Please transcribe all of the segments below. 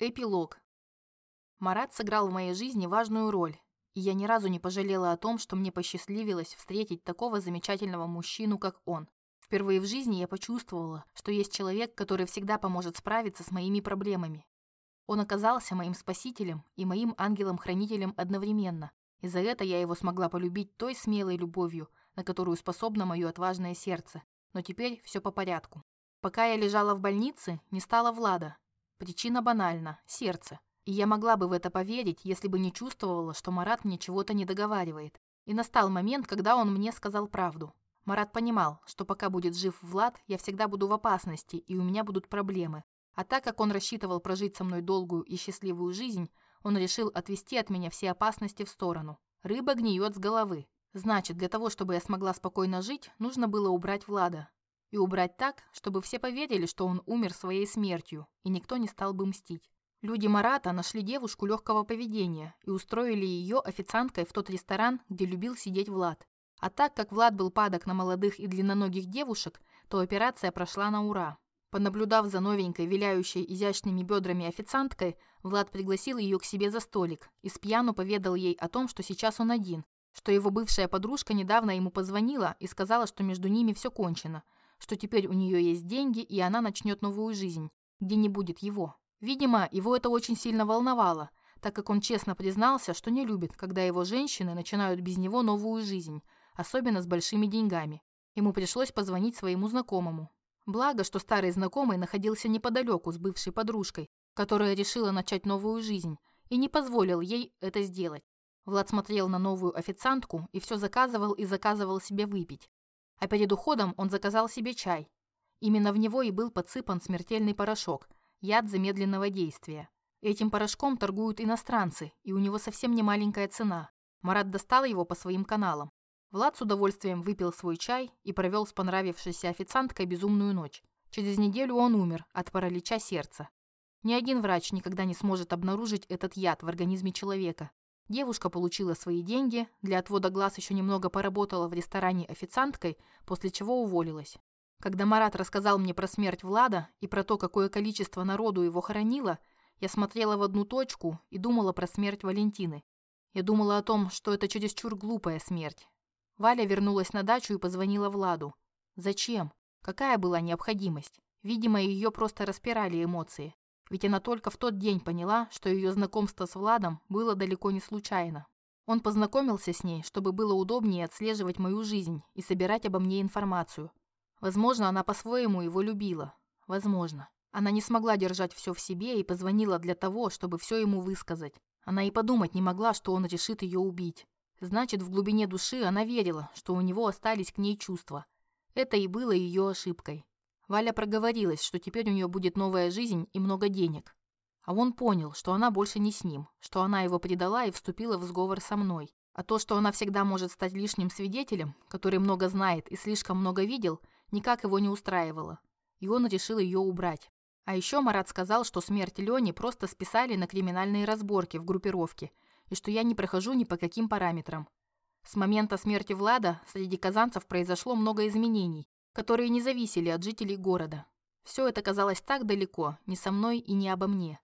Эпилог. Марат сыграл в моей жизни важную роль, и я ни разу не пожалела о том, что мне посчастливилось встретить такого замечательного мужчину, как он. Впервые в жизни я почувствовала, что есть человек, который всегда поможет справиться с моими проблемами. Он оказался моим спасителем и моим ангелом-хранителем одновременно, и за это я его смогла полюбить той смелой любовью, на которую способно мое отважное сердце. Но теперь все по порядку. Пока я лежала в больнице, не стало Влада, Причина банальна – сердце. И я могла бы в это поверить, если бы не чувствовала, что Марат мне чего-то не договаривает. И настал момент, когда он мне сказал правду. Марат понимал, что пока будет жив Влад, я всегда буду в опасности, и у меня будут проблемы. А так как он рассчитывал прожить со мной долгую и счастливую жизнь, он решил отвести от меня все опасности в сторону. Рыба гниет с головы. Значит, для того, чтобы я смогла спокойно жить, нужно было убрать Влада. И убрать так, чтобы все поверили, что он умер своей смертью, и никто не стал бы мстить. Люди Марата нашли девушку легкого поведения и устроили ее официанткой в тот ресторан, где любил сидеть Влад. А так как Влад был падок на молодых и длинноногих девушек, то операция прошла на ура. Понаблюдав за новенькой, виляющей изящными бедрами официанткой, Влад пригласил ее к себе за столик и с пьяну поведал ей о том, что сейчас он один, что его бывшая подружка недавно ему позвонила и сказала, что между ними все кончено – что теперь у нее есть деньги, и она начнет новую жизнь, где не будет его. Видимо, его это очень сильно волновало, так как он честно признался, что не любит, когда его женщины начинают без него новую жизнь, особенно с большими деньгами. Ему пришлось позвонить своему знакомому. Благо, что старый знакомый находился неподалеку с бывшей подружкой, которая решила начать новую жизнь, и не позволил ей это сделать. Влад смотрел на новую официантку и все заказывал и заказывал себе выпить. А перед уходом он заказал себе чай. Именно в него и был подсыпан смертельный порошок, яд замедленного действия. Этим порошком торгуют иностранцы, и у него совсем не маленькая цена. Марат достал его по своим каналам. Влад с удовольствием выпил свой чай и провел с понравившейся официанткой безумную ночь. Через неделю он умер от паралича сердца. Ни один врач никогда не сможет обнаружить этот яд в организме человека. Девушка получила свои деньги, для отвода глаз еще немного поработала в ресторане официанткой, после чего уволилась. Когда Марат рассказал мне про смерть Влада и про то, какое количество народу его хоронило, я смотрела в одну точку и думала про смерть Валентины. Я думала о том, что это чересчур глупая смерть. Валя вернулась на дачу и позвонила Владу. Зачем? Какая была необходимость? Видимо, ее просто распирали эмоции. Ведь она только в тот день поняла, что ее знакомство с Владом было далеко не случайно. Он познакомился с ней, чтобы было удобнее отслеживать мою жизнь и собирать обо мне информацию. Возможно, она по-своему его любила. Возможно. Она не смогла держать все в себе и позвонила для того, чтобы все ему высказать. Она и подумать не могла, что он решит ее убить. Значит, в глубине души она верила, что у него остались к ней чувства. Это и было ее ошибкой. Валя проговорилась, что теперь у нее будет новая жизнь и много денег. А он понял, что она больше не с ним, что она его предала и вступила в сговор со мной. А то, что она всегда может стать лишним свидетелем, который много знает и слишком много видел, никак его не устраивало. И он решил ее убрать. А еще Марат сказал, что смерть Лени просто списали на криминальные разборки в группировке, и что я не прохожу ни по каким параметрам. С момента смерти Влада среди казанцев произошло много изменений, которые не зависели от жителей города. Все это казалось так далеко, не со мной и не обо мне.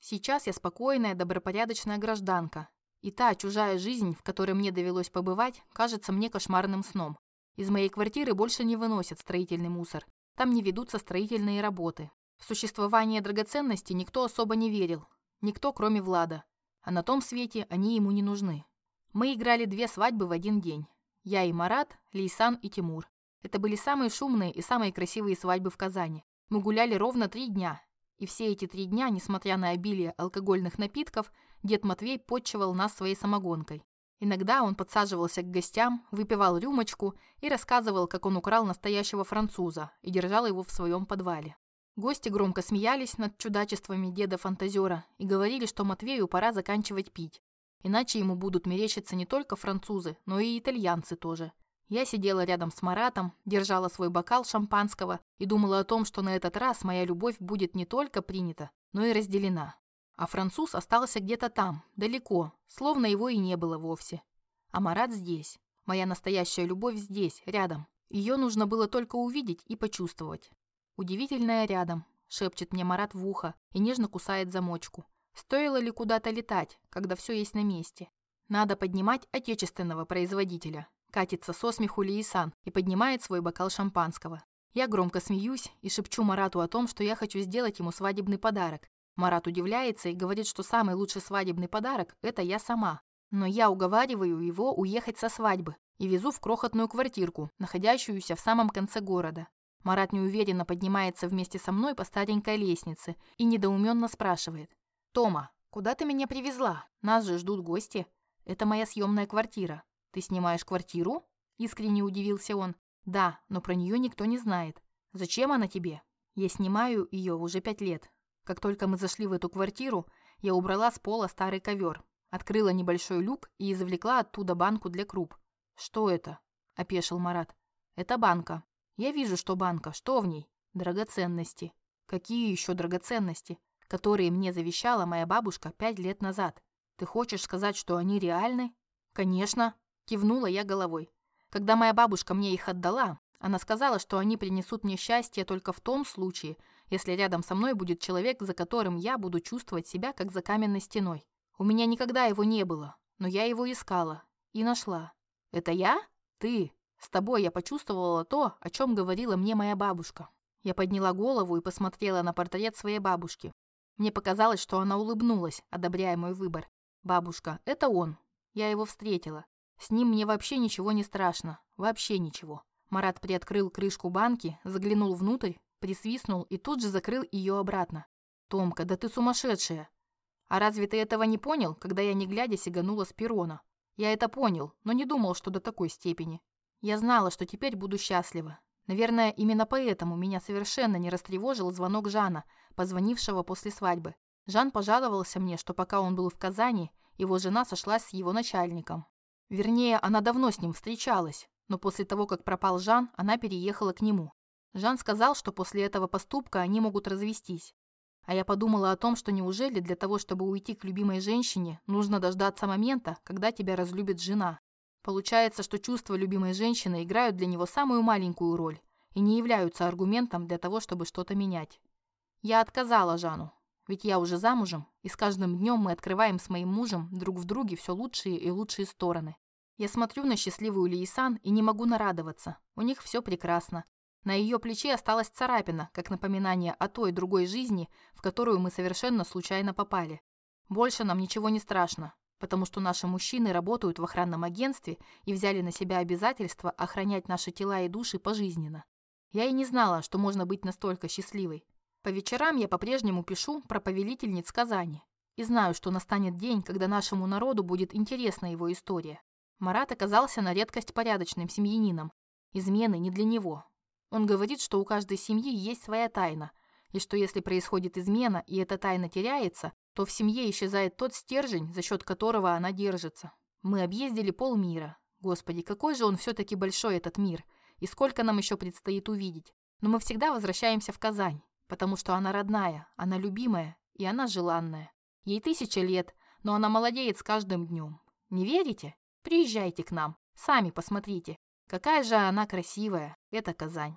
Сейчас я спокойная, добропорядочная гражданка, и та чужая жизнь, в которой мне довелось побывать, кажется мне кошмарным сном. Из моей квартиры больше не выносят строительный мусор. Там не ведутся строительные работы. В существование драгоценностей никто особо не верил. Никто, кроме Влада. А на том свете они ему не нужны. Мы играли две свадьбы в один день. Я и Марат, Лейсан и Тимур. Это были самые шумные и самые красивые свадьбы в Казани. Мы гуляли ровно три дня. И все эти три дня, несмотря на обилие алкогольных напитков, дед Матвей подчивал нас своей самогонкой. Иногда он подсаживался к гостям, выпивал рюмочку и рассказывал, как он украл настоящего француза и держал его в своем подвале. Гости громко смеялись над чудачествами деда-фантазера и говорили, что Матвею пора заканчивать пить. Иначе ему будут мерещиться не только французы, но и итальянцы тоже. Я сидела рядом с Маратом, держала свой бокал шампанского и думала о том, что на этот раз моя любовь будет не только принята, но и разделена. А француз остался где-то там, далеко, словно его и не было вовсе. А Марат здесь. Моя настоящая любовь здесь, рядом. Ее нужно было только увидеть и почувствовать. Удивительная рядом. шепчет мне Марат в ухо и нежно кусает замочку. Стоило ли куда-то летать, когда все есть на месте? Надо поднимать отечественного производителя. Катится со смеху Лиисан и поднимает свой бокал шампанского. Я громко смеюсь и шепчу Марату о том, что я хочу сделать ему свадебный подарок. Марат удивляется и говорит, что самый лучший свадебный подарок – это я сама. Но я уговариваю его уехать со свадьбы и везу в крохотную квартирку, находящуюся в самом конце города. Марат неуверенно поднимается вместе со мной по старенькой лестнице и недоуменно спрашивает. «Тома, куда ты меня привезла? Нас же ждут гости». «Это моя съемная квартира. Ты снимаешь квартиру?» Искренне удивился он. «Да, но про нее никто не знает. Зачем она тебе?» «Я снимаю ее уже пять лет. Как только мы зашли в эту квартиру, я убрала с пола старый ковер, открыла небольшой люк и извлекла оттуда банку для круп. «Что это?» – опешил Марат. «Это банка. Я вижу, что банка. Что в ней? Драгоценности. Какие еще драгоценности? Которые мне завещала моя бабушка пять лет назад. Ты хочешь сказать, что они реальны? Конечно, кивнула я головой. Когда моя бабушка мне их отдала, она сказала, что они принесут мне счастье только в том случае, если рядом со мной будет человек, за которым я буду чувствовать себя как за каменной стеной. У меня никогда его не было, но я его искала и нашла. Это я? Ты? С тобой я почувствовала то, о чем говорила мне моя бабушка. Я подняла голову и посмотрела на портрет своей бабушки. Мне показалось, что она улыбнулась, одобряя мой выбор. Бабушка, это он. Я его встретила. С ним мне вообще ничего не страшно. Вообще ничего. Марат приоткрыл крышку банки, заглянул внутрь, присвистнул и тут же закрыл ее обратно. «Томка, да ты сумасшедшая!» «А разве ты этого не понял, когда я не глядя сиганула с перона?» «Я это понял, но не думал, что до такой степени. Я знала, что теперь буду счастлива. Наверное, именно поэтому меня совершенно не растревожил звонок Жана, позвонившего после свадьбы. Жан пожаловался мне, что пока он был в Казани, его жена сошлась с его начальником. Вернее, она давно с ним встречалась, но после того, как пропал Жан, она переехала к нему. Жан сказал, что после этого поступка они могут развестись. А я подумала о том, что неужели для того, чтобы уйти к любимой женщине, нужно дождаться момента, когда тебя разлюбит жена. Получается, что чувства любимой женщины играют для него самую маленькую роль и не являются аргументом для того, чтобы что-то менять. Я отказала Жану, ведь я уже замужем, и с каждым днем мы открываем с моим мужем друг в друге все лучшие и лучшие стороны. Я смотрю на счастливую Лиисан и не могу нарадоваться. У них все прекрасно. На ее плече осталась царапина, как напоминание о той другой жизни, в которую мы совершенно случайно попали. Больше нам ничего не страшно, потому что наши мужчины работают в охранном агентстве и взяли на себя обязательство охранять наши тела и души пожизненно. Я и не знала, что можно быть настолько счастливой. По вечерам я по-прежнему пишу про повелительниц Казани. И знаю, что настанет день, когда нашему народу будет интересна его история. Марат оказался на редкость порядочным семьянином. Измены не для него. Он говорит, что у каждой семьи есть своя тайна, и что если происходит измена, и эта тайна теряется, то в семье исчезает тот стержень, за счет которого она держится. Мы объездили полмира. Господи, какой же он все-таки большой этот мир, и сколько нам еще предстоит увидеть. Но мы всегда возвращаемся в Казань потому что она родная, она любимая и она желанная. Ей тысяча лет, но она молодеет с каждым днем. Не верите? Приезжайте к нам, сами посмотрите. Какая же она красивая, эта Казань.